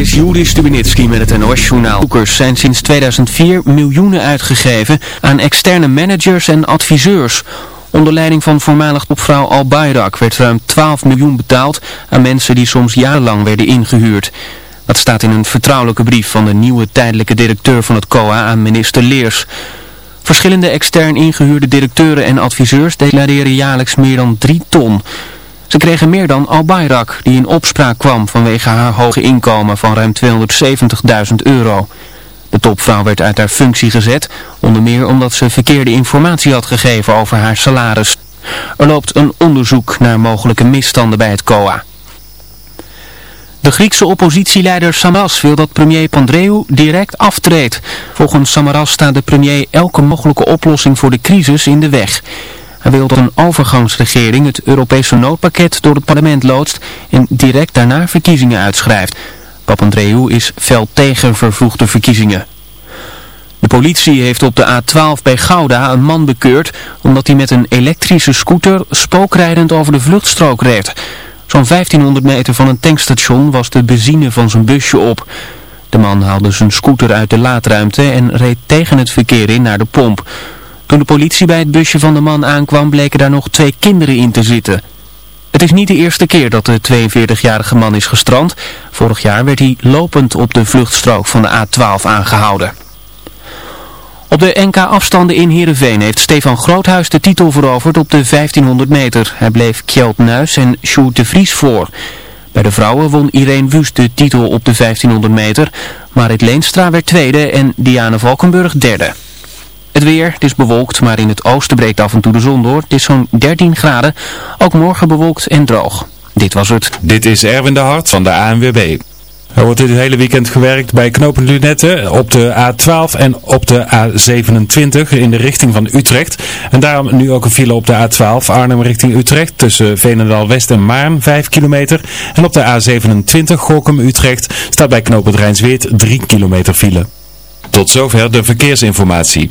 is Juri Stubinitski met het NOS-journaal. Boekers zijn sinds 2004 miljoenen uitgegeven aan externe managers en adviseurs. Onder leiding van voormalig topvrouw Al Bayrak werd ruim 12 miljoen betaald aan mensen die soms jarenlang werden ingehuurd. Dat staat in een vertrouwelijke brief van de nieuwe tijdelijke directeur van het COA aan minister Leers. Verschillende extern ingehuurde directeuren en adviseurs declareren jaarlijks meer dan 3 ton. Ze kregen meer dan Al Bayrak, die in opspraak kwam vanwege haar hoge inkomen van ruim 270.000 euro. De topvrouw werd uit haar functie gezet, onder meer omdat ze verkeerde informatie had gegeven over haar salaris. Er loopt een onderzoek naar mogelijke misstanden bij het COA. De Griekse oppositieleider Samaras wil dat premier Pandreou direct aftreedt. Volgens Samaras staat de premier elke mogelijke oplossing voor de crisis in de weg. Hij wil dat een overgangsregering het Europese noodpakket door het parlement loodst en direct daarna verkiezingen uitschrijft. Papandreou is fel tegen vervroegde verkiezingen. De politie heeft op de A12 bij Gouda een man bekeurd omdat hij met een elektrische scooter spookrijdend over de vluchtstrook reed. Zo'n 1500 meter van een tankstation was de benzine van zijn busje op. De man haalde zijn scooter uit de laadruimte en reed tegen het verkeer in naar de pomp. Toen de politie bij het busje van de man aankwam bleken daar nog twee kinderen in te zitten. Het is niet de eerste keer dat de 42-jarige man is gestrand. Vorig jaar werd hij lopend op de vluchtstrook van de A12 aangehouden. Op de NK-afstanden in Heerenveen heeft Stefan Groothuis de titel veroverd op de 1500 meter. Hij bleef Kjeld Nuis en Sjoerd de Vries voor. Bij de vrouwen won Irene Wust de titel op de 1500 meter. Marit Leenstra werd tweede en Diane Valkenburg derde. Het weer, het is bewolkt, maar in het oosten breekt af en toe de zon door. Het is zo'n 13 graden, ook morgen bewolkt en droog. Dit was het. Dit is Erwin de Hart van de ANWB. Er wordt dit hele weekend gewerkt bij knooppunt Lunette op de A12 en op de A27 in de richting van Utrecht. En daarom nu ook een file op de A12 Arnhem richting Utrecht tussen Veenendaal West en Maarn 5 kilometer. En op de A27 Gorkum Utrecht staat bij knooppunt Rijnsweert 3 kilometer file. Tot zover de verkeersinformatie.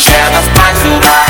spice of life And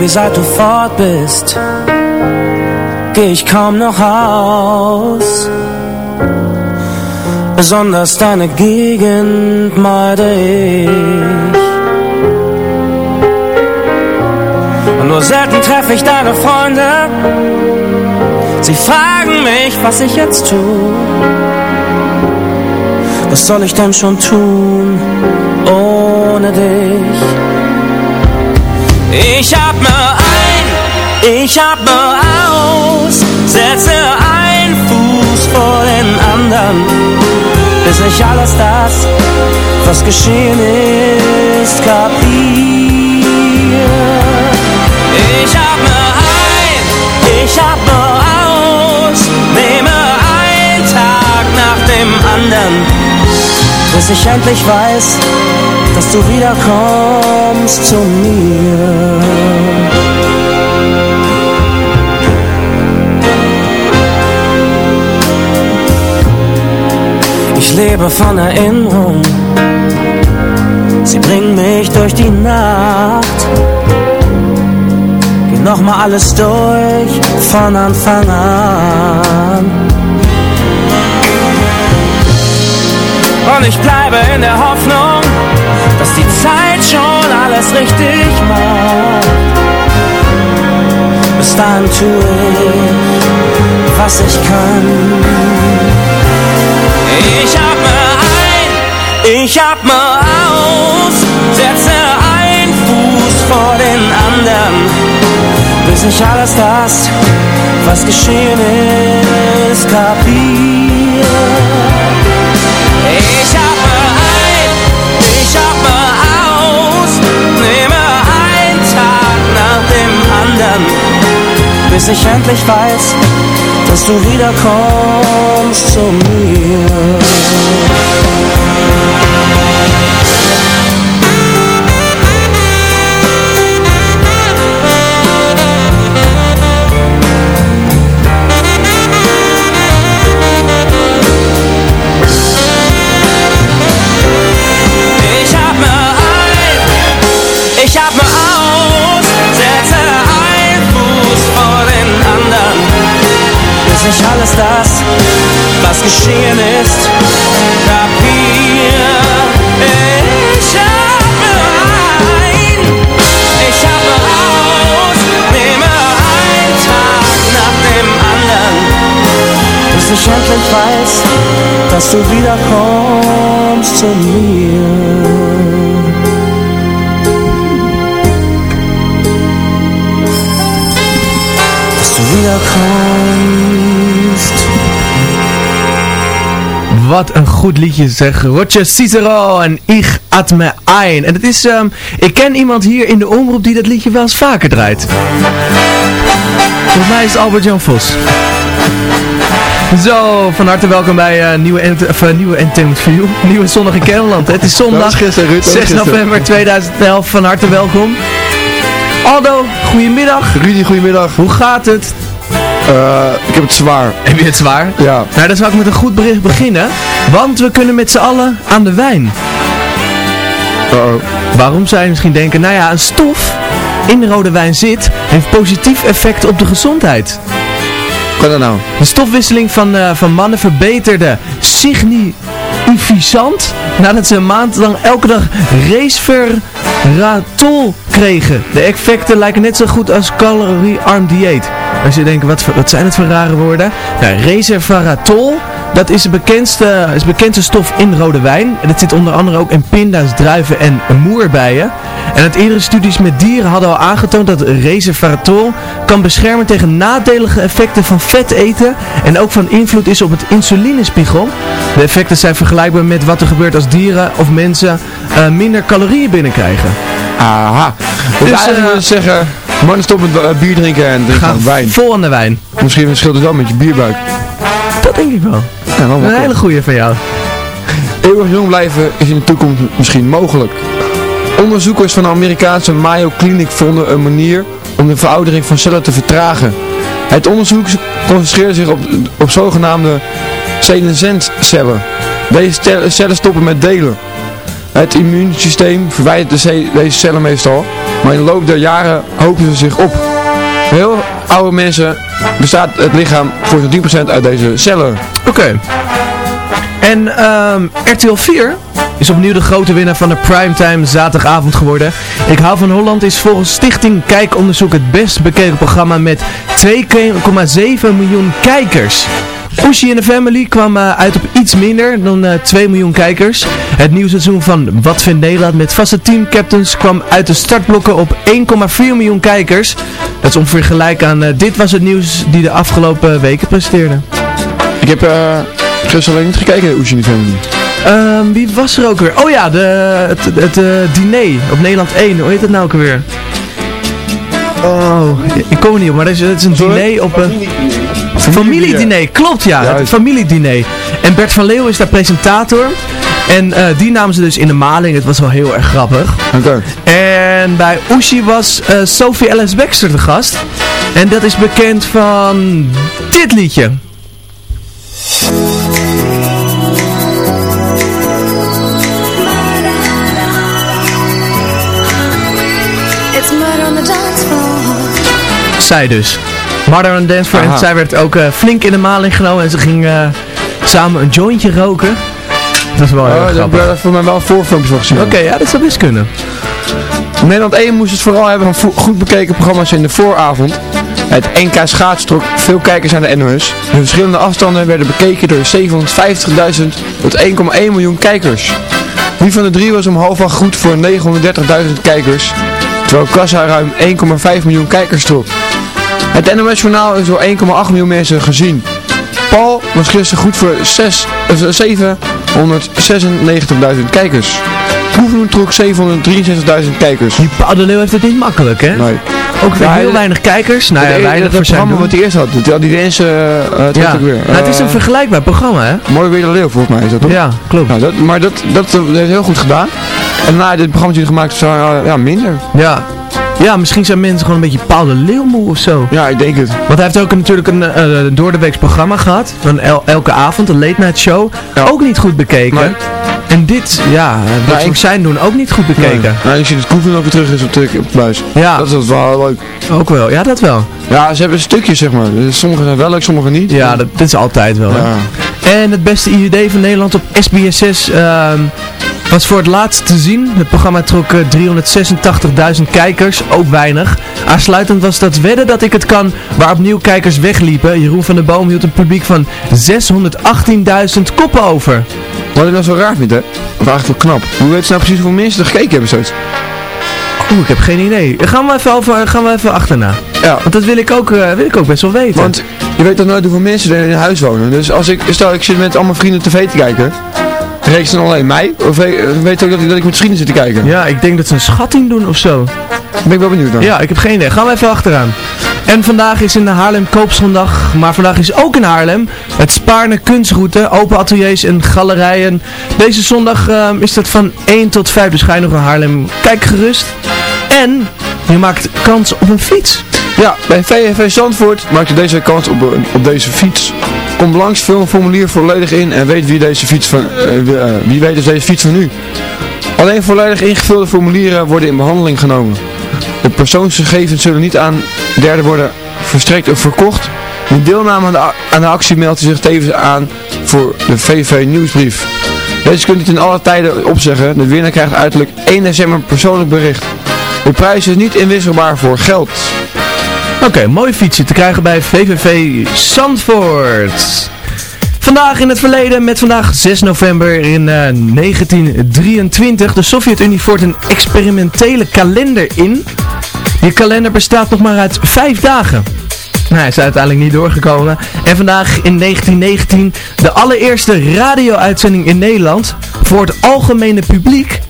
Baby, seit du fort bist, geh ich kaum noch aus. Besonders deine Gegend meide ich. Und nur selten treffe ich deine Freunde. Sie fragen mich, was ich jetzt tue. Was soll ich denn schon tun ohne dich? Ich atme ein, ich atme aus, setze ein Fuß vor den anderen, bis ich alles das, was geschehen ist, kapiere. Ich atme ein, ich atme aus, nehme einen Tag nach dem anderen bis ich endlich weiß, dass du wiederkommst zu mir. Ich lebe von Erinnerung, sie bringen mich durch die Nacht. Geh nochmal alles durch von Anfang an. Und ich bleibe in der Hoffnung, dass die Zeit schon alles richtig macht. Bis dahin tue ich, was ich kann. Ich atme ein, ich atme aus, setze ein Fuß vor den anderen, bis ich alles das, was geschehen ist, kapiere. Ich atme ein, ich atme aus, nehme einen Tag nach dem anderen, bis ich endlich weiß, dass du wiederkommst zu mir. Alles das, was geschehen ist, kapiere. Ich atme ein, ich atme aus, nehme einen Tag nach dem anderen, bis ich endlich weiß, dass du wiederkommst zu mir. Wiederkommst. Wat een goed liedje zeg. Roger Cicero en Ich atme ein. En het is, ehm, ik ken iemand hier in de omroep die dat liedje wel eens vaker draait. Volgens mij is het Albert-Jan Vos. Zo, van harte welkom bij eh, nieuwe, ent of, eh, nieuwe Entertainment View. Nieuwe Zondag in Kennemerland. Het is zondag Dat is gisteren, Ruud, dat is 6 gisteren. november 2011. Van harte welkom. Aldo, goedemiddag. Rudy, goedemiddag. Hoe gaat het? Eh, ik heb het zwaar. Heb je het zwaar? Ja. Nou, dan zou ik met een goed bericht beginnen. Want we kunnen met z'n allen aan de wijn. Uh-oh. Waarom zou je misschien denken, nou ja, een stof in de rode wijn zit, heeft positief effect op de gezondheid. Kan dat nou? De stofwisseling van, eh, van mannen verbeterde significant nadat ze een maand lang elke dag resveratrol kregen. De effecten lijken net zo goed als caloriearm dieet. Als je denkt, wat, wat zijn het voor rare woorden? Nou, resveratrol, dat is de bekendste, is bekendste stof in rode wijn. En dat zit onder andere ook in pinda's, druiven en moerbeien. En uit eerdere studies met dieren hadden al aangetoond dat resveratrol kan beschermen tegen nadelige effecten van vet eten en ook van invloed is op het insulinespiegel. De effecten zijn vergelijkbaar met wat er gebeurt als dieren of mensen eh, minder calorieën binnenkrijgen. Aha. Dus Dus, eigenlijk wil je zeggen, mannen stop met eh, bier drinken en drinken Ga dan wijn. vol aan de wijn. Misschien scheelt het wel met je bierbuik. Dat denk ik wel. Ja, dan wel Een hele goeie van jou. Eeuwig jong blijven is in de toekomst misschien mogelijk. Onderzoekers van de Amerikaanse Mayo Clinic vonden een manier om de veroudering van cellen te vertragen. Het onderzoek concentreerde zich op, op zogenaamde senescentcellen. Deze cellen stoppen met delen. Het immuunsysteem verwijdert de deze cellen meestal. Maar in de loop der jaren hopen ze zich op. Heel oude mensen bestaat het lichaam voor zo'n 10% uit deze cellen. Oké. En ehm, RTL 4 is opnieuw de grote winnaar van de primetime zaterdagavond geworden. Ik hou van Holland is volgens Stichting Kijkonderzoek het best bekeken programma met 2,7 miljoen kijkers. Oeshi in the Family kwam eh, uit op iets minder dan eh 2 miljoen kijkers. Het nieuwe seizoen van Wat vindt Nederland met vaste teamcaptains kwam uit de startblokken op 1,4 miljoen kijkers. Dat is ongeveer gelijk aan eh, Dit was het nieuws die de afgelopen weken presteerde. Ik heb eh gisteren alleen niet gekeken naar Ocean Family. Ehm, wie was er ook weer? Oh ja, de, het, het eh, diner op Nederland 1. Hoe heet het nou ook weer? Oh, ik kom er niet op, maar het is, is een diner op een... Familiediner, klopt ja, het familiediner. En Bert van Leeuw is daar presentator. En eh, die namen ze dus in de maling, het was wel heel erg grappig. Oké. En bij Oeshi was eh, Sophie Ellis Baxter de gast. En dat is bekend van dit liedje. It's murder on the dance floor. Zij dus. Mother on Dance Aha. zij werd ook eh, flink in de maling genomen. En ze ging eh, samen een jointje roken. Dat is wel heel Oh, daar grappig. daar voor mij wel voorfilmpjes van gezien. Oké, ja, dat zou best kunnen. Nederland 1 moest het vooral hebben van goed bekeken programma's in de vooravond. Het NK schaats trok veel kijkers aan de NOS. De verschillende afstanden werden bekeken door 750.000 tot 1,1 miljoen kijkers. Wie van de drie was om half acht goed voor 930.000 kijkers, terwijl Kassa ruim 1,5 miljoen kijkers trok. Het NOS journaal is door 1,8 miljoen mensen gezien. Paul was gisteren goed voor 6, eh, 796.000 kijkers. Proefdoen trok 763.000 kijkers. Die Paul de Leeuw heeft het niet makkelijk, hè? Nee. Ook weer heel weinig kijkers. Nou ja, weinig voor zijn programma wat hij eerst had, die Deense, uh, het Ja, nou, het is een Eh, vergelijkbaar programma, hè? Mooi weer de leeuw volgens mij is dat toch? Ja, klopt. Nou, dat, maar dat, dat, dat heeft heel goed gedaan. En na dit programma die gemaakt is, uh, ja, minder. Ja. Ja, misschien zijn mensen gewoon een beetje Paul de Leeuw moe of zo. Ja, ik denk het. Want hij heeft ook natuurlijk een uh, doordeweeks programma gehad. Van el elke avond, een late night show. Ook niet goed bekeken. En dit, ja, dat ik- voor zijn doen ook niet goed bekeken. Nee. Nou, je ziet dat Koeven ook weer terug is op de, buis. Ja. Dat is wel leuk. Ook wel, ja dat wel. Ja, ze hebben stukjes zeg maar. Sommige zijn wel leuk, sommige niet. Ja, dat, dat is altijd wel. Ja. En het beste IUD van Nederland op SBS6 ehm, was voor het laatst te zien. Het programma trok eh, 386.000 kijkers, ook weinig. Aansluitend was dat wedden dat ik het kan, waar opnieuw kijkers wegliepen. Jeroen van der Boom hield een publiek van 618.000 koppen over. Wat ik nou zo raar vind, hè? Of eigenlijk wel knap. Hoe weet ze nou precies hoeveel mensen er gekeken hebben zoiets? Oeh, ik heb geen idee. Gaan we even, over, gaan we even achterna. Ja. Want dat wil ik ook, eh, wil ik ook best wel weten. Want je weet toch nooit hoeveel mensen er in huis wonen. Dus als ik, stel ik zit met allemaal vrienden tv te kijken. Ze dan alleen mij? Of we- weet je ook dat ik, dat ik met vrienden zit te kijken? Ja, ik denk dat ze een schatting doen of zo. Ben ik wel benieuwd naar. Ja, ik heb geen idee. Gaan we even achteraan. En vandaag is in de Haarlem Koopzondag, maar vandaag is ook in Haarlem het Spaarne Kunstroute, open ateliers en galerijen. Deze zondag ehm, is dat van 1 tot 5, dus ga je nog naar Haarlem, kijk gerust. En je maakt kans op een fiets. Ja, bij VFV Zandvoort maak je deze kans op, op deze fiets. Kom langs, vul een formulier volledig in en weet wie, deze fiets van, eh, wie, eh, wie weet is deze fiets van u. Alleen volledig ingevulde formulieren worden in behandeling genomen. De persoonsgegevens zullen niet aan derden worden verstrekt of verkocht. De deelname aan de, aan de actie meldt zich tevens aan voor de VV nieuwsbrief. Deze kunt u ten alle tijden opzeggen. De winnaar krijgt uiterlijk 1 december persoonlijk bericht. De prijs is niet inwisselbaar voor geld. Oké, mooi fietsje te krijgen bij VVV Zandvoort. Vandaag in het verleden, met vandaag 6 november in eh, 1923. De Sovjet-Unie voert een experimentele kalender in. Die kalender bestaat nog maar uit 5 dagen. Nou, hij is uiteindelijk niet doorgekomen. En vandaag in 1919 de allereerste radio-uitzending in Nederland voor het algemene publiek.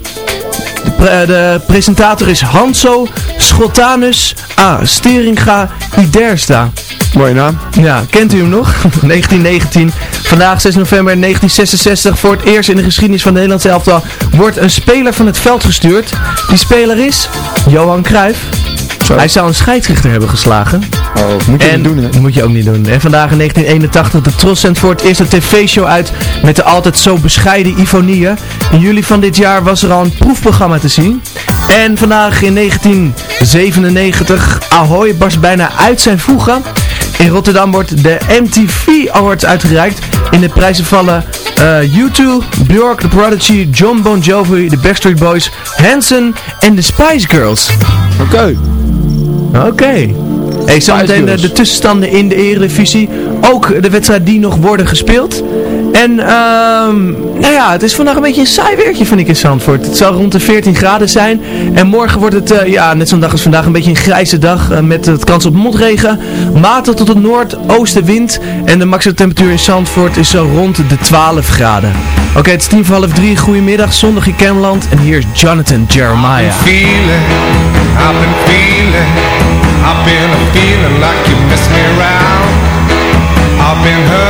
De, pre- de presentator is Hanso Schotanus A. Steringa Idersta. Mooie naam. Ja, kent u hem nog? 1919. Vandaag 6 november 1966 voor het eerst in de geschiedenis van de Nederlandse elftal wordt een speler van het veld gestuurd. Die speler is Johan Cruijff. Hij zou een scheidsrechter hebben geslagen. Oh, moet je en, niet doen, hè? Dat moet je ook niet doen. En vandaag in 1981 de Tros zendt voor het eerst een tv-show uit met de altijd zo bescheiden Ivonie. In juli van dit jaar was er al een proefprogramma te zien. En vandaag in 1997, Ahoy barst bijna uit zijn voegen. In Rotterdam wordt de MTV Awards uitgereikt. In de prijzen vallen eh, U2, Björk, The Prodigy, John Bon Jovi, The Backstreet Boys, Hanson en The Spice Girls. Oké. Oké. Zometeen de, Girls. de tussenstanden in de Eredivisie. Ook de wedstrijden die nog worden gespeeld. En ehm, nou ja, het is vandaag een beetje een saai weertje vind ik in Zandvoort. Het zal rond de 14 graden zijn. En morgen wordt het, eh, ja, net zo'n dag als vandaag, een beetje een grijze dag. eh, met het kans op motregen. Matig tot het noordoostenwind. En de maximum temperatuur in Zandvoort is zo rond de 12 graden. Oké, het is tien voor half drie. Goedemiddag, zondag in Cameland. En hier is Jonathan Jeremiah. feeling, I've been feeling, I've been feeling like you miss me around. I've been hurt,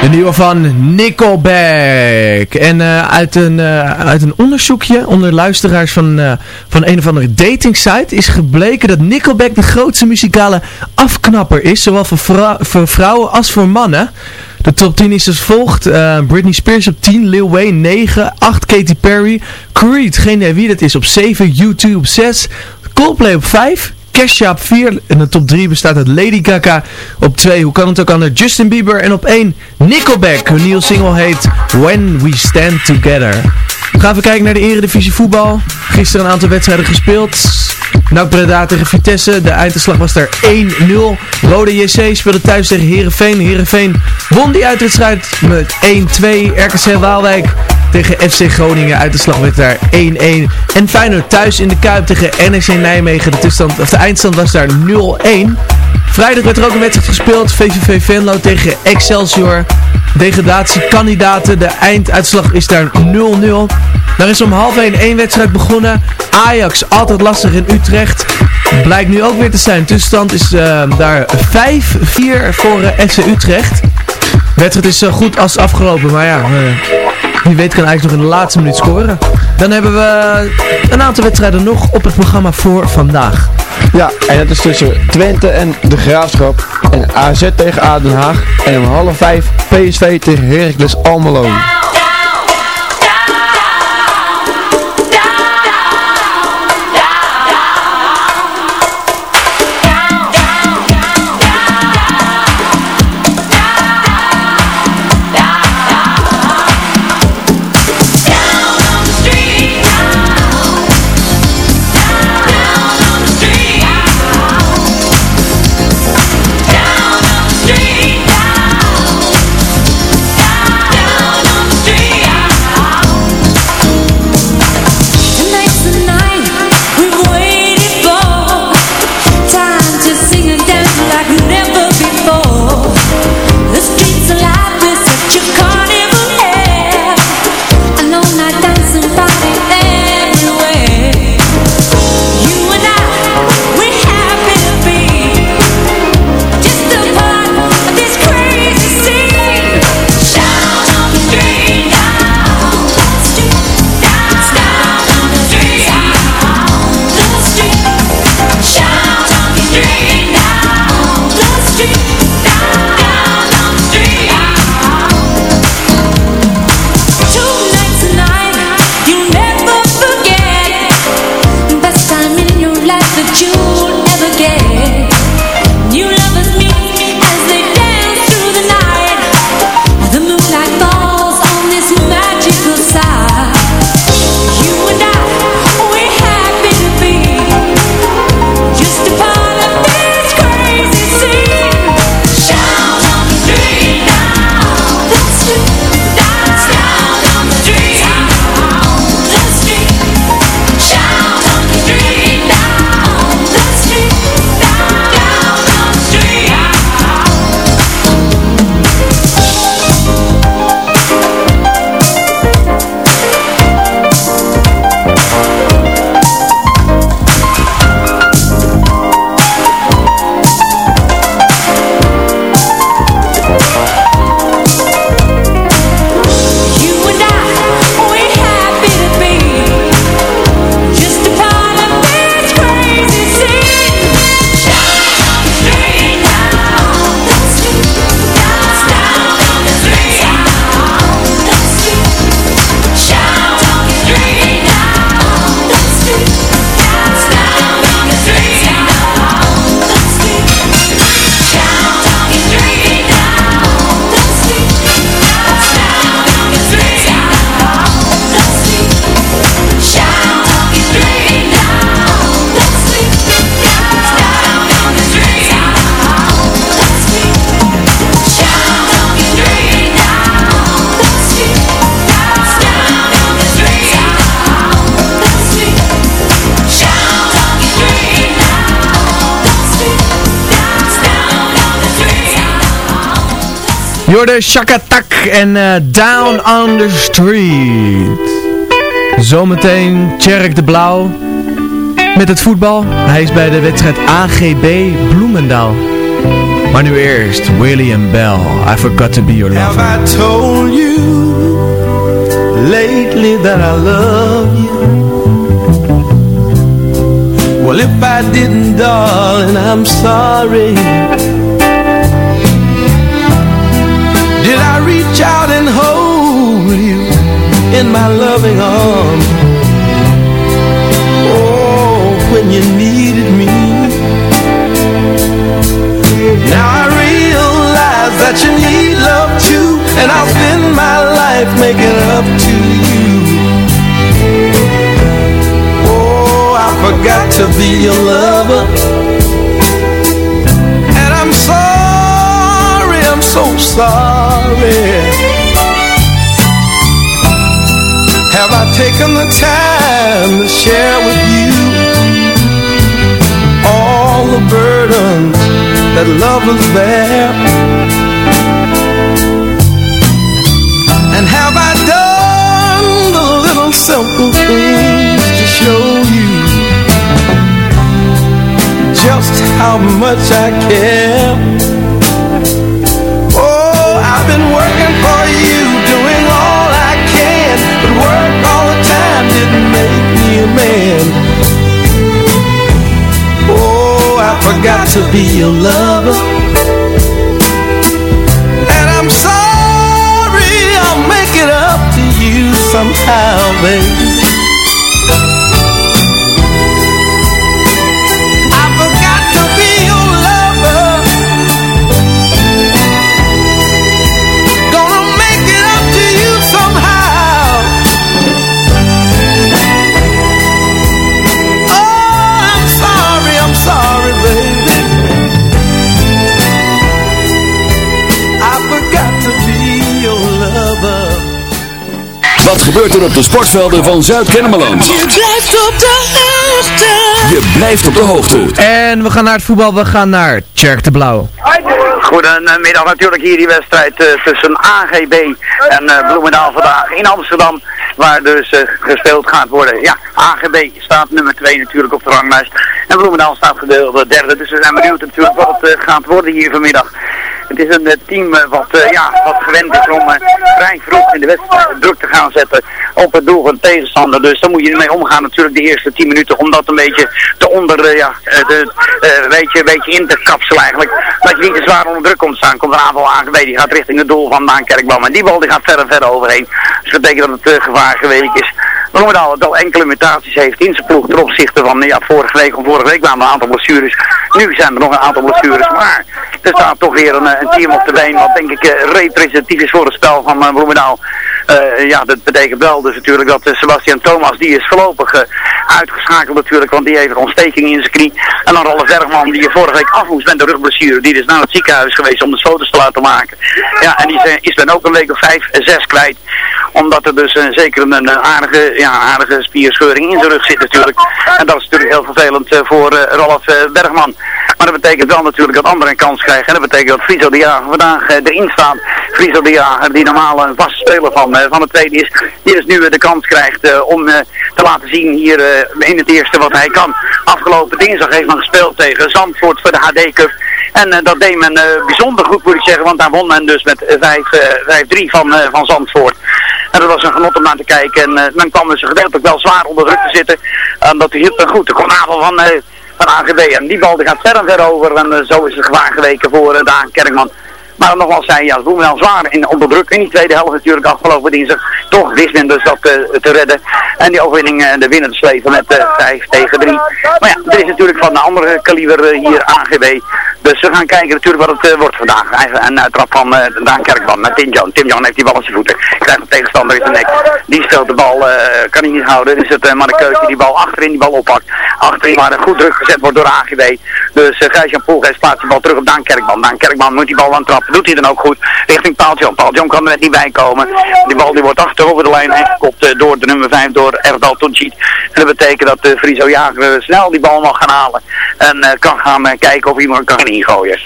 De nieuwe van Nickelback. En uh, uit, een, uh, uit een onderzoekje onder luisteraars van, uh, van een of andere datingsite is gebleken dat Nickelback de grootste muzikale afknapper is. Zowel voor, voor vrouwen als voor mannen. De top 10 is als volgt. Britney Spears op 10, Lil Wayne 9, 8 Katy Perry, Creed, geen idee wie dat is op 7, U2 op 6, Coldplay op 5, Kesha op 4. En de top 3 bestaat uit Lady Gaga op 2. Hoe kan het ook anders? Justin Bieber. En op 1 Nickelback. Hun nieuwe single heet When We Stand Together. We gaan even kijken naar de Eredivisie voetbal. Gisteren een aantal wedstrijden gespeeld. NAC Breda tegen Vitesse. De einduitslag was daar 1-0. Rode JC speelde thuis tegen Herenveen. Herenveen won die uitwedstrijd met 1-2. RKC Waalwijk tegen FC Groningen. Uitslag werd daar 1-1. En Feyenoord thuis in de Kuip tegen NEC Nijmegen. De, of de eindstand was daar 0-1. Vrijdag werd er ook een wedstrijd gespeeld. VVV Venlo tegen Excelsior. Degradatiekandidaten. De einduitslag is daar 0-0. Daar is om half 1 één wedstrijd begonnen. Ajax, altijd lastig in Utrecht. Blijkt nu ook weer te zijn. Tussenstand is uh, daar 5-4 voor uh, FC Utrecht. De wedstrijd is zo goed als afgelopen. Maar ja, uh, wie weet kan eigenlijk nog in de laatste minuut scoren. Dan hebben we een aantal wedstrijden nog op het programma voor vandaag. Ja, en dat is tussen Twente en de Graafschap. En AZ tegen Aden Haag. En om half 5 PSV tegen Heracles Almelo. Jorde Shakatak en uh, Down on the Street. Zometeen Tjerk de Blauw met het voetbal. Hij is bij de wedstrijd AGB Bloemendaal. Maar Maar nu eerst William Bell, I Forgot to Be Your Lover. Have I told you lately that I love you? Well, if I didn't, darling, I'm sorry. And hold you in my loving arms? Oh, when you needed me. Now I realize that you need love too, and I'll spend my life making up to you. Oh, I forgot to be your lover. And I'm sorry, I'm so sorry. Taken the time to share with you all the burdens that lovers bear? And have I done the little simple things to show you just how much I care? Oh, I've been working a man. Oh, I forgot to be your lover. And I'm sorry, I'll make it up to you somehow, baby. Gebeurt er op de sportvelden van Zuid-Kennemerland? Je blijft op de hoogte. Je blijft op de hoogte. En we gaan naar het voetbal, we gaan naar Tjerk de Blauw. Goedemiddag natuurlijk hier die wedstrijd eh, tussen AGB en eh, Bloemendaal vandaag in Amsterdam. Waar dus eh, gespeeld gaat worden. Ja, AGB staat nummer 2 natuurlijk op de ranglijst. En Bloemendaal staat gedeelde derde. Dus we zijn benieuwd natuurlijk wat het gaat worden hier vanmiddag. Het is een eh, team eh, wat, eh, ja, wat gewend is om vrij vroeg in de wedstrijd druk te gaan zetten op het doel van de tegenstander. Dus daar moet je ermee omgaan natuurlijk de eerste 10 minuten om dat een beetje te onder, ja, de, eh, weet je, een beetje in te kapselen eigenlijk. Dat je niet te zwaar onder druk komt staan. Komt een aanval AGB, die gaat richting het doel van Daan Kerkboom. En die bal die gaat verder verder overheen. Dus dat betekent dat het gevaar geweken is. Bloemendaal het al enkele mutaties heeft in zijn ploeg ten opzichte van ja, vorige week. Of vorige week waren er een aantal blessures. Nu zijn er nog een aantal blessures. Maar er staat toch weer een, eh, een team op de been wat denk ik eh, representatief is voor het spel van uh, Bloemendaal. Eh, ja, dat betekent wel dus natuurlijk dat eh, Sebastian Thomas, die is voorlopig eh, uitgeschakeld natuurlijk, want die heeft een ontsteking in zijn knie. En dan Rolf Bergman, die je vorige week af moest met de rugblessure, die is naar het ziekenhuis geweest om de foto's te laten maken. Ja, en die is, dan ook een week of vijf, zes kwijt. Omdat er dus zeker een, aardige, ja, aardige spierscheuring in zijn rug zit natuurlijk. En dat is natuurlijk heel vervelend voor eh, Bergman. Maar dat betekent wel natuurlijk dat anderen een kans krijgen. En dat betekent dat Friso de Jager vandaag erin staat. Friso de Jager, die normaal een vaste speler van, van het tweede is, die dus nu eh, de kans krijgt eh, om eh, te laten zien hier in het eerste wat hij kan. Afgelopen dinsdag heeft men gespeeld tegen Zandvoort voor de HD Cup. En dat deed men bijzonder goed moet ik zeggen, want daar won men dus met eh, vijf, eh, 5-3 van, van Zandvoort. En dat was een genot om naar te kijken. En men kwam dus gedeeltelijk wel zwaar onder druk te zitten. En dat hield men goed. De konabel van, van AGB. En die bal die gaat ver en ver over. En zo is het gevaar geweken voor Daan Kerkman. Maar nogmaals zei, ja, wel zwaar in, onder druk. In die tweede helft natuurlijk afgelopen dinsdag. Toch wist men dus dat eh, te redden. En die overwinning uh, de winnen te slepen met uh, 5 tegen 3. Maar ja, er is natuurlijk van een andere kaliber hier AGB. Dus we gaan kijken natuurlijk wat het wordt vandaag. Eigen een uittrap van Daan Kerkman met Tim John. Tim John heeft die bal op zijn voeten. Krijgt de tegenstander in zijn nek. Die speelt de bal, kan hij niet houden. Dus het uh, Markeus die die bal achterin die bal oppakt. Achterin waar er goed druk gezet wordt door AGB. Dus uh, Gijs-Jan Poelgeest plaatst die bal terug op Daan Kerkman. Daan Kerkman moet die bal aan trappen. Doet hij dan ook goed richting. Paul John kan er net niet bij komen. Die bal die wordt achter over de lijn heen gekopt uh, door de nummer 5 door Erdal Tonchit. En dat betekent dat uh, Friso Jager snel die bal mag gaan halen. En kan gaan kijken of iemand kan ingooien.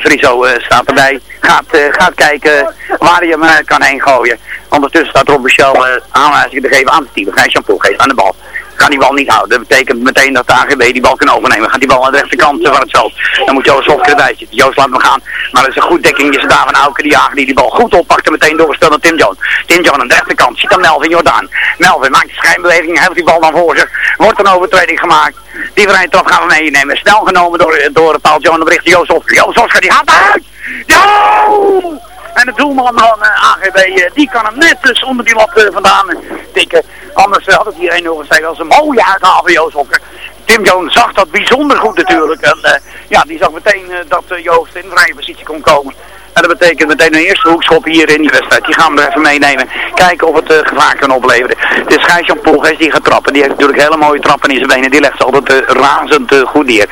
Friso staat erbij. Gaat, gaat kijken waar hij hem kan heen gooien. Ondertussen staat Rob Michel aanwijzingen te geven aan het team. Gijs-Jan Poelgeest aan de bal. Kan die bal niet houden. Dat betekent meteen dat de AGB die bal kan overnemen. Gaat die bal aan de rechterkant van het veld. Dan moet Joost Hofker erbij zitten. Joost laat hem gaan. Maar dat is een goed dekking. Daar van Auken die jager die die bal goed oppakt en meteen doorgesteld naar Tim Jones. Tim Jones aan de rechterkant. Ziet dan Melvin Jordaan. Melvin maakt de schijnbeweging. Heeft die bal dan voor zich. Wordt een overtreding gemaakt. Die vrije trap gaan we meenemen. Snel genomen door, door Paul Jones. Dan bericht Joost Hofker. Joost Hofker die gaat eruit. Ja! En de doelman van uh, AGB, uh, die kan hem net dus onder die lat uh, vandaan tikken. Anders had het hier 1-0 gestegen. als een mooie van Joost Hokker. Tim Jones zag dat bijzonder goed natuurlijk. En ja, die zag meteen dat Joost in vrije positie kon komen. Dat betekent meteen een eerste hoekschop hier in die wedstrijd. Die gaan we er even meenemen. Kijken of het uh, gevaar kan opleveren. Het is Gijs-Jan Poelgeest die gaat trappen. Die heeft natuurlijk hele mooie trappen in zijn benen. Die legt ze altijd uh, razend uh, goed neer.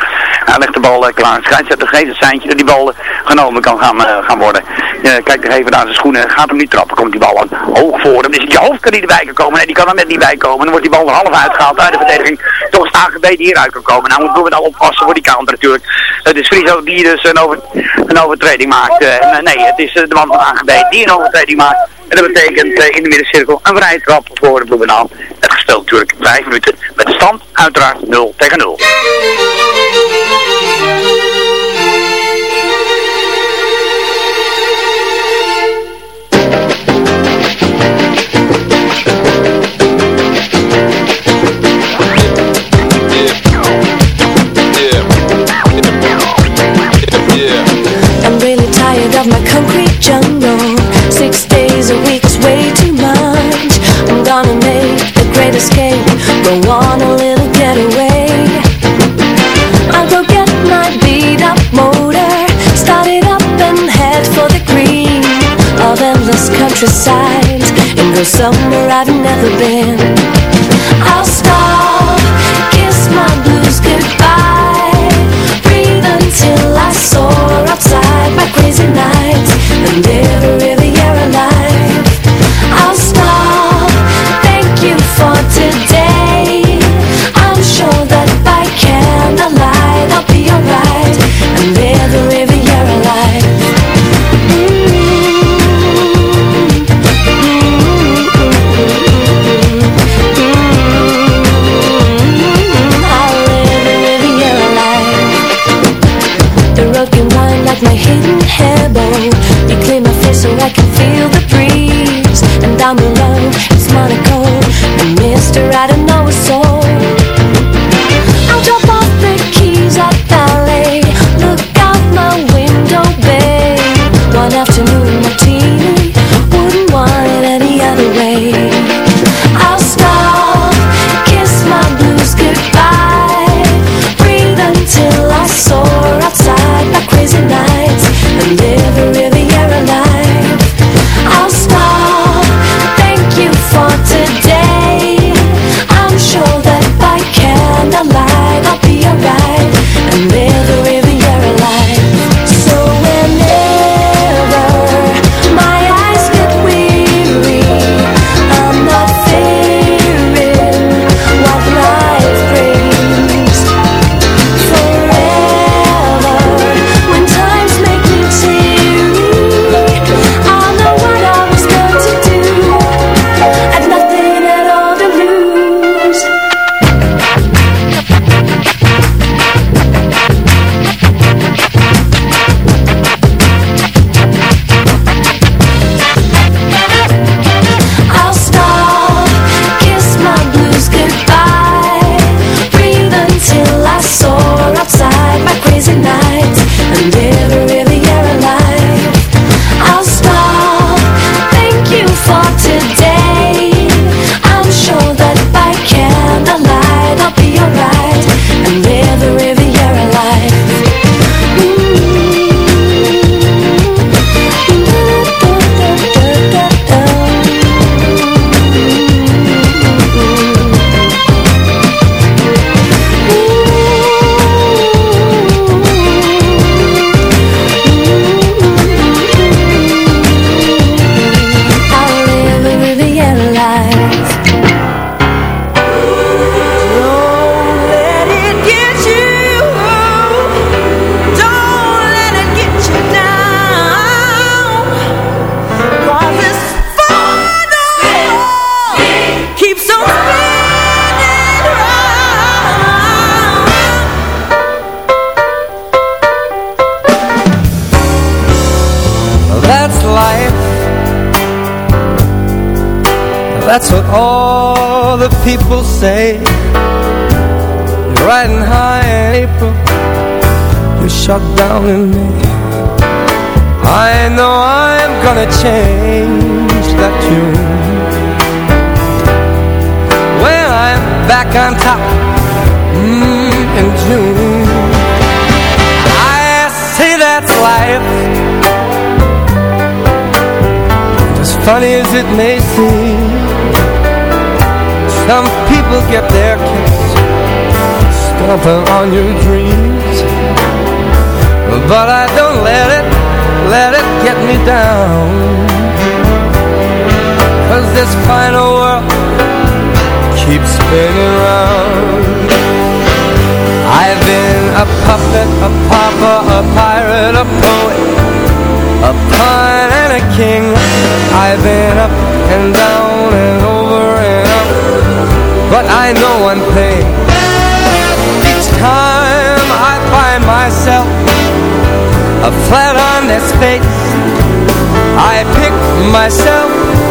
Hij legt de bal klaar. Scheidsrechter geeft een seintje dat die bal genomen kan gaan, gaan worden. kijk even naar zijn schoenen. Gaat hem niet trappen. Komt die bal aan. hoog voor hem. Dus je hoofd kan niet erbij komen. Nee, die kan er net niet bij komen. Dan wordt die bal er half uitgehaald uit de verdediging. Toch is AGB die hieruit kan komen. Nou moeten we dan oppassen voor die counter natuurlijk. Het is Friso die dus een overtreding maakt nee, het is de man van AGB die een overtreding maakt. En dat betekent uh, in de middencirkel een vrije trap voor de Bloemendaal. Het gespeeld natuurlijk 5 minuten met de stand uiteraard 0 tegen 0. On a little getaway I'll go get my beat up motor Start it up and head for the green Of endless countryside And go somewhere I've never been. I'll stop, kiss my blues goodbye Breathe until I soar outside my crazy nights And live I can feel the breeze, and I'm alone. Say You're riding high in April. You're shut down in May. I know I'm gonna change that tune. When I'm back on top mm, in June I say that's life. As funny as it may seem Some people get their kicks Stomping on your dreams. But I don't let it, let it get me down. Cause this final world keeps spinning round. I've been a puppet, a pauper, a pirate, a poet A pawn and a king. I've been up and down and over But I know one thing. Each time I find myself A flat on this face I pick myself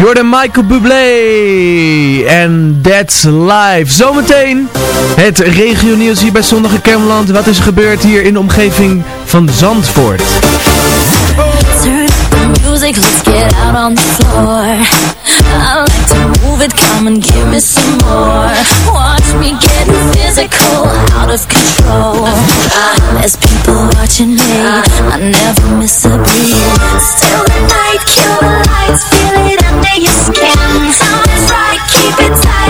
Jordan Michael Bublé en That's Life. Zometeen het regionieuws hier bij Zondag Kermeland. Wat is er gebeurd hier in de omgeving van Zandvoort? Me getting physical, out of control. Uh-huh, There's people watching me, I never miss a beat. Still the night, kill the lights, feel it under your skin. Sounds right, keep it tight,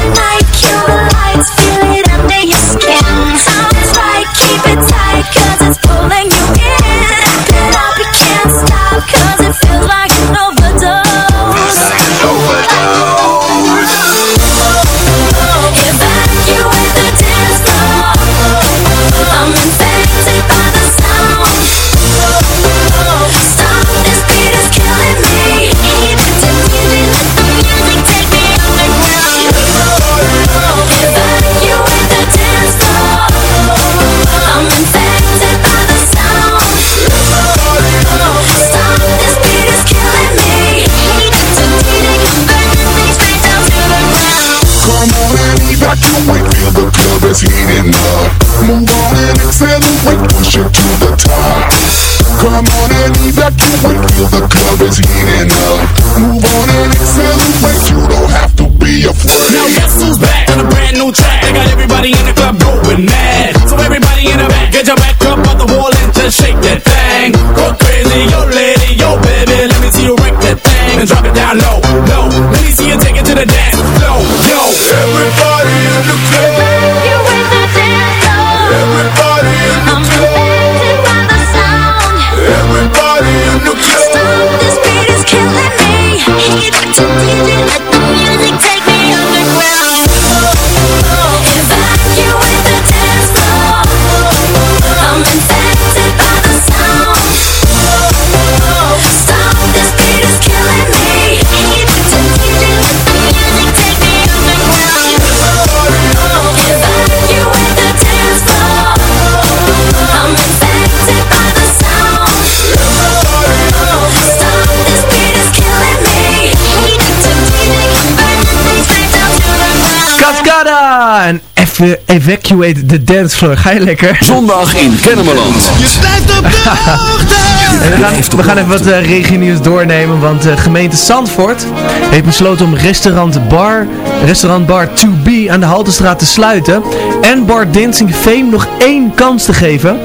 evacuate the dance floor. Ga je lekker? Zondag in Kennemerland. Je blijft op de hoogte. We, gaan, we gaan even wat uh, regionieuws doornemen, want uh, gemeente Zandvoort heeft besloten om restaurant Bar, restaurant Bar To Be aan de Haltestraat te sluiten en Bar Dancing Fame nog één kans te geven.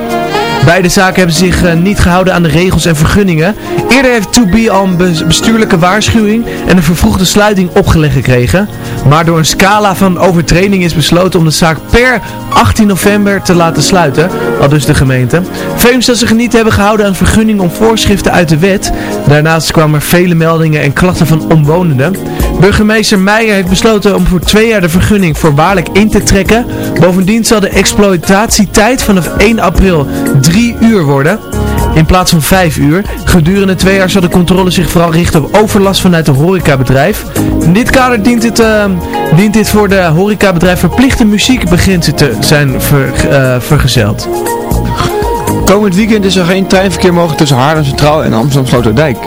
Beide zaken hebben zich uh, niet gehouden aan de regels en vergunningen. Eerder heeft 2B al een be bestuurlijke waarschuwing en een vervroegde sluiting opgelegd gekregen. Maar door een scala van overtreding is besloten om de zaak per 18 november te laten sluiten. Al dus de gemeente. Vreemd dat zich niet hebben gehouden aan vergunning om voorschriften uit de wet. Daarnaast kwamen er vele meldingen en klachten van omwonenden. Burgemeester Meijer heeft besloten om voor twee jaar de vergunning voorwaardelijk in te trekken. Bovendien zal de exploitatietijd vanaf 1 april 3 uur worden. In plaats van 5 uur. Gedurende twee jaar zal de controle zich vooral richten op overlast vanuit het horecabedrijf. In dit kader dient dit, uh, dient dit voor de horecabedrijf verplichte muziekbeginselen te zijn uh, vergezeld. Komend weekend is er geen treinverkeer mogelijk tussen Haarlem Centraal en Amsterdam Sloterdijk.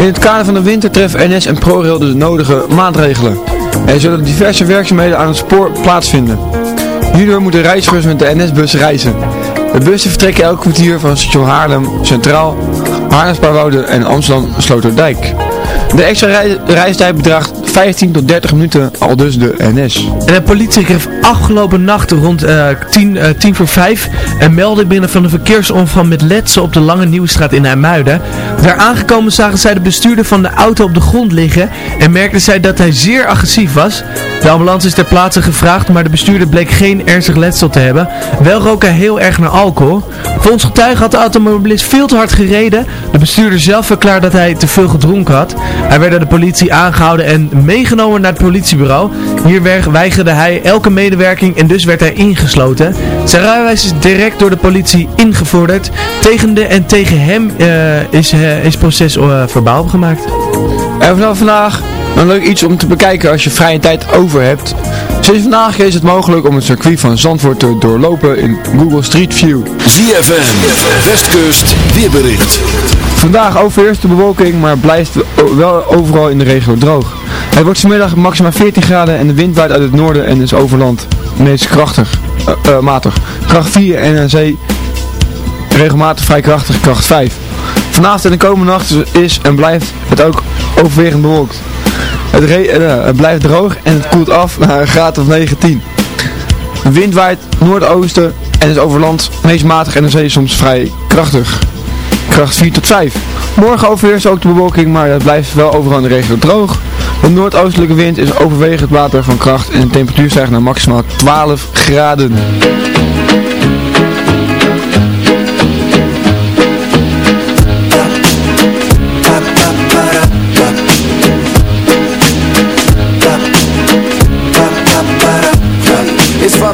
In het kader van de winter treffen NS en ProRail de nodige maatregelen. Er zullen diverse werkzaamheden aan het spoor plaatsvinden. Hierdoor moeten reizigers met de NS-bus reizen. De bussen vertrekken elk kwartier van station Haarlem Centraal, Haarlem Spaarwouden en Amsterdam Sloterdijk. De extra rei reistijd bedraagt 15 tot 30 minuten, al dus de NS. En de politie kreeg afgelopen nacht rond uh, 10, uh, 10 voor 5 een melding binnen van een verkeersongeval met letsel op de Lange Nieuwstraat in IJmuiden. Daar aangekomen zagen zij de bestuurder van de auto op de grond liggen en merkten zij dat hij zeer agressief was. De ambulance is ter plaatse gevraagd, maar de bestuurder bleek geen ernstig letsel te hebben. Wel rook hij heel erg naar alcohol. Volgens getuigen had de automobilist veel te hard gereden. De bestuurder zelf verklaarde dat hij te veel gedronken had. Hij werd door de politie aangehouden en meegenomen naar het politiebureau. Hier weigerde hij elke medewerking en dus werd hij ingesloten. Zijn rijwijs is direct door de politie ingevorderd. Tegen de en tegen hem uh, is, uh, proces uh, verbaal gemaakt. En vanaf vandaag een leuk iets om te bekijken als je vrije tijd over hebt. Sinds vandaag is het mogelijk om het circuit van Zandvoort te doorlopen in Google Street View. ZFM, Westkust, weerbericht. Vandaag overheerst de bewolking, maar blijft wel overal in de regio droog. Het wordt vanmiddag maximaal 14 graden en de wind waait uit het noorden en is overland meest krachtig, uh, uh, matig. Kracht 4 en aan zee regelmatig vrij krachtig, kracht 5. Vanavond en de komende nacht is en blijft het ook overwegend bewolkt. Het, uh, het blijft droog en het koelt af naar een graad of 19. De wind waait noordoosten en is overland meest matig en de zee soms vrij krachtig. kracht 4 tot 5. Morgen overheerst ook de bewolking, maar het blijft wel overal in de regio droog. De noordoostelijke wind is overwegend water van kracht en de temperatuur stijgt naar maximaal 12 graden.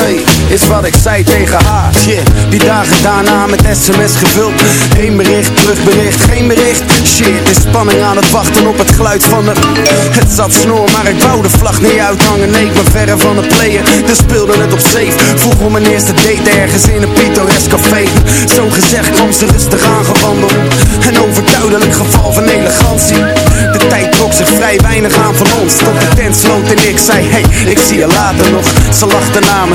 Hey, is wat ik zei tegen haar. Shit, die dagen daarna met sms gevuld. Eén bericht, terugbericht, geen bericht. Shit, is spanning aan het wachten op het geluid van de Het zat snor, maar ik wou de vlag niet uithangen. Nee, ik ben verre van het player, dus speelde het op safe. Vroeg om mijn eerste date ergens in een pittoresk café. Zo gezegd kwam ze rustig aangewandeld. Een overduidelijk geval van elegantie. De tijd trok zich vrij weinig aan van ons. Tot de tent sloot en ik zei Hey, ik zie je later nog. Ze lachte na me,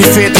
Die 40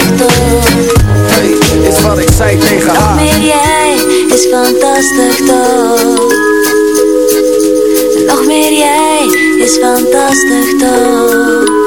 Hey, is wat ik zei tegen Nog haar meer jij is fantastisch toch Nog meer jij is fantastisch toch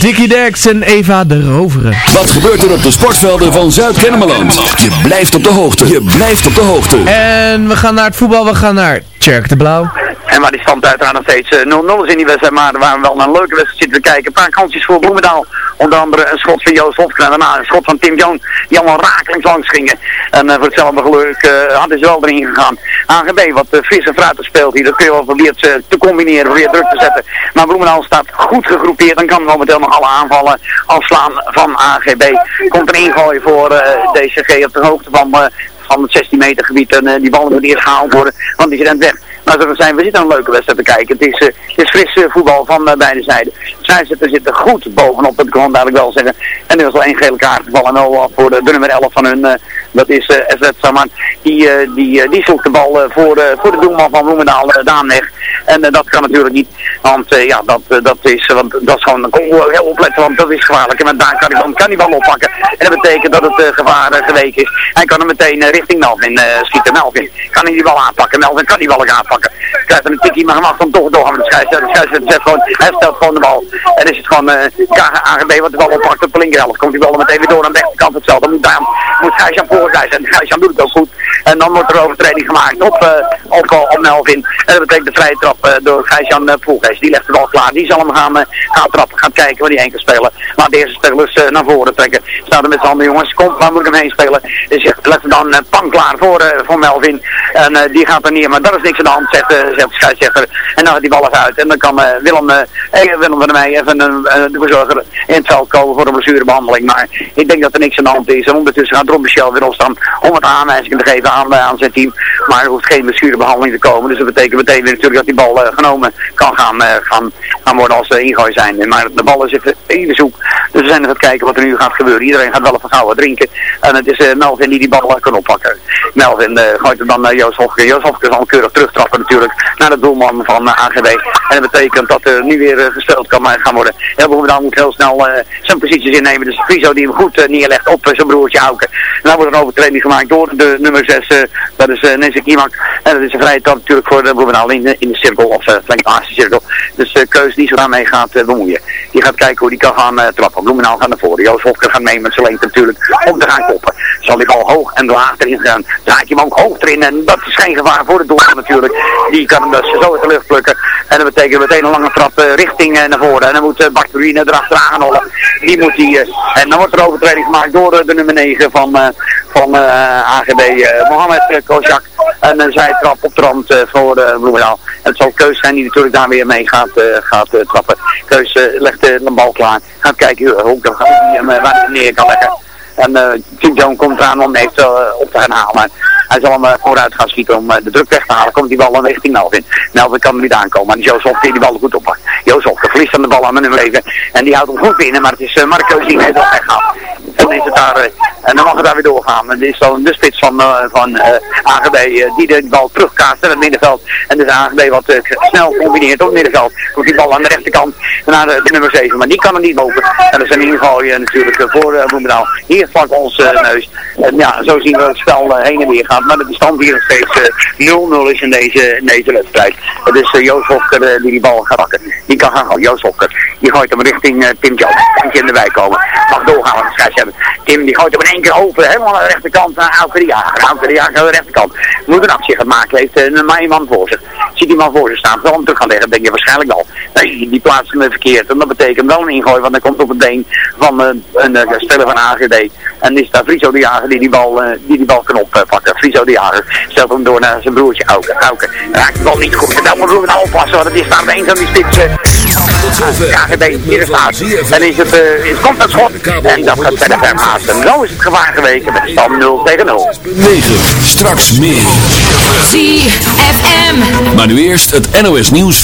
Dickie Dex en Eva de Roveren. Wat gebeurt er op de sportvelden van Zuid-Kennemerland? Je blijft op de hoogte. Je blijft op de hoogte. En we gaan naar het voetbal, we gaan naar Tjerk de Blauw. En waar die stand uiteraard nog steeds eh, 0-0 is in die wedstrijd. Maar waar we wel naar een leuke wedstrijd zitten te kijken. Een paar kansjes voor Bloemendaal. Onder andere een schot van Joost Hofkra. Daarna een schot van Tim Joon. Die allemaal rakelings langs gingen. En eh, voor hetzelfde geluk uh, hadden ze wel erin gegaan. AGB wat vis en fruit speelt hier. Dat kun je wel proberen te, combineren. Proberen druk te zetten. Maar Bloemendaal staat goed gegroepeerd. En kan momenteel nog alle aanvallen afslaan van AGB. Komt een ingooi voor DCG op de hoogte van van het 16 meter gebied en die bal moet eerst gehaald worden, want die rent weg. Maar zoals we zijn, we zitten een leuke wedstrijd te kijken. Het is, uh, het is fris voetbal van beide zijden. Zij zitten, goed bovenop, dat kan ik wel zeggen. En er was wel één gele kaart gevallen en wel voor de, de nummer 11 van hun, Dat is uh, Eslet Saman. Die, uh, die, uh, die zoekt de bal voor, voor de doelman van Bloemendaal, Daan weg. En dat kan natuurlijk niet. Want ja, dat, dat, is, want dat is gewoon, dan heel opletten, want dat is gevaarlijk. En Daan kan die, bal, kan die bal oppakken. En dat betekent dat het gevaar geweken is. Hij kan hem meteen richting Melvin schieten. Melvin kan hij die bal aanpakken. Melvin kan die bal ook aanpakken. Krijgt een tikkie, maar hij mag dan toch door. Scheidsrechter, de scheidsrechter gewoon, hij stelt gewoon de bal. En is het gewoon KGB wat de bal oppakt op de linkerhelft. Komt die bal meteen weer door aan de rechterkant hetzelfde. Moet, Daan, moet Gijs-Jan voorrijden. En Gijs-Jan doet het ook goed. En dan wordt er overtreding gemaakt op, uh, op, op Melvin. En dat betekent de vrije trap uh, door Gijs-Jan uh, Die legt de bal klaar. Die zal hem gaan, gaan trappen. Gaan kijken waar die kan spelen. Laat de eerste spelers naar voren trekken. Staat er met z'n handen jongens. Kom, waar moet ik hem heen spelen? Dus legt hem dan pan klaar voor, voor Melvin. En die gaat er neer. Maar dat is niks aan de hand, zegt, zegt de scheidsrechter. En dan gaat die bal uit. En dan kan Willem, Willem van Meij even de verzorger in het veld komen voor een blessurebehandeling. Maar ik denk dat er niks aan de hand is. En ondertussen gaat Ron Michel weer om het aanwijzingen te geven aan, aan zijn team. Maar er hoeft geen blessurebehandeling te komen. Dus dat betekent meteen natuurlijk dat die bal uh, genomen kan gaan, uh, gaan, gaan worden als ze ingooi zijn. Maar de ballen zitten even zoek. Dus we zijn aan het kijken wat er nu gaat gebeuren. Iedereen gaat wel even gauw wat drinken. En het is Melvin die die bal kan oppakken. Melvin gooit hem dan naar Joost Hofke. Joost Hofke zal keurig terugtrappen natuurlijk naar de doelman van AGB. En dat betekent dat er nu weer gespeeld kan gaan worden. Heel dan moet heel snel zijn posities innemen. Dus Friso die hem goed neerlegt op zijn broertje Auken. En dan wordt een overtreding gemaakt door de nummer 6, uh, dat is uh, Nese Kiemak. En dat is een vrije natuurlijk voor de Bloemendaal in, de, cirkel, of uh, de cirkel. Dus de keus die zo daarmee gaat bemoeien. Die gaat kijken hoe die kan gaan trappen. Bloemendaal gaat naar voren. Joost Hofker gaat mee met zijn lengte natuurlijk om te gaan koppen. Zal die bal hoog en laag erin gaan. Draait je hem ook hoog erin en dat is geen gevaar voor de doelman natuurlijk. Die kan hem dus zo uit de lucht plukken. En dat betekent meteen een lange trap richting naar voren. En dan moet uh, Bart Ruine erachteraan hollen. Die moet die, en dan wordt er overtreding gemaakt door de nummer 9 van, van AGB Mohamed Kozak. En uh, zij trap op de rand voor Bloemendaal. En het zal Keus zijn die natuurlijk daar weer mee gaat, gaat trappen. Keus legt de bal klaar. Gaat kijken hoe hij hem waar neer kan leggen. En uh, Tim Jones komt eraan om uh, op te gaan halen. Hij zal hem vooruit gaan schieten om de druk weg te halen. Komt die bal dan richting Melvin. Melvin kan er niet aankomen. Maar Jozef die die bal goed oppakt. Jozef verliest aan de bal aan mijn leven. En die houdt hem goed binnen. Maar het is Marco die het weggaat. En dan is het daar... en dan mag het daar weer doorgaan. En dit is dan de spits van, van AGB die de bal terugkaast in het middenveld. En dus AGB wat snel combineert op het middenveld. Komt die bal aan de rechterkant naar de, nummer 7. Maar die kan er niet lopen. En dat is een ingooien natuurlijk voor uh. Hier vlak ons neus. En ja, zo zien we het spel heen en weer gaan. Maar de stand hier nog steeds 0-0 is in deze, in deze wedstrijd. Het is Joost Hofker die die bal gaat pakken. Die kan gaan, Joost Hofker. Die gooit hem richting Tim Jones. Kan in de wijk komen. Mag doorgaan, want de. Tim die gooit hem in één keer open. Helemaal naar de rechterkant naar Auker de Jager. Auker de Jager aan de rechterkant. Moet een actie gaan maken. Heeft een uh, man voor zich. Ziet die man voor zich staan. Zal hem terug gaan leggen. denk je waarschijnlijk wel. Nee, die plaatst hem verkeerd. En dat betekent wel een ingooi. Want hij komt op het been van uh, een uh, speler van AGD. En is daar Friso de Jager die die bal, die die bal kan oppakken. Friso de Jager stelt hem door naar zijn broertje Auke. Auke raakt de bal niet goed. En dan moeten we nou oppassen, want het is daar eens aan die spits. Tot zover. Ja, midden staat. En is het, uh, is, komt het schot. En dat gaat verder ver haast. En zo is het gevaar geweken met de stand 0 tegen 0. 9. Straks meer. ZFM. Maar nu eerst het NOS nieuws van...